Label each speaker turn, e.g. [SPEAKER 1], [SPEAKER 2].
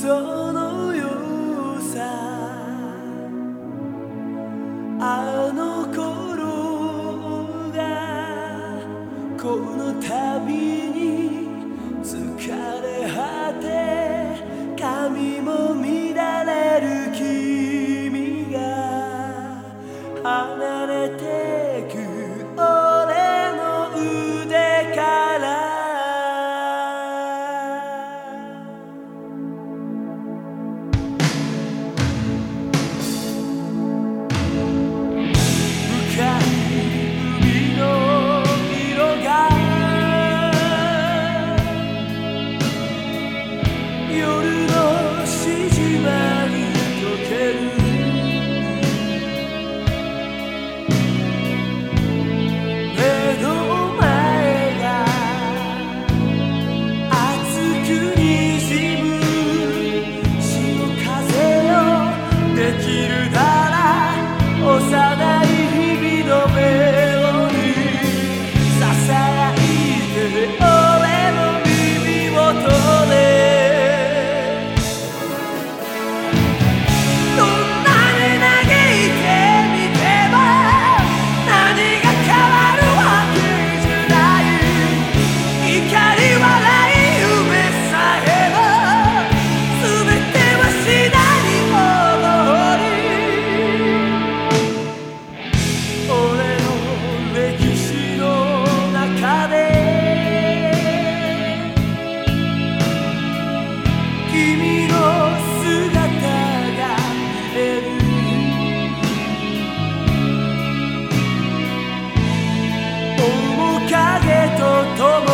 [SPEAKER 1] そのよさ。あの頃がこの旅に面影とともに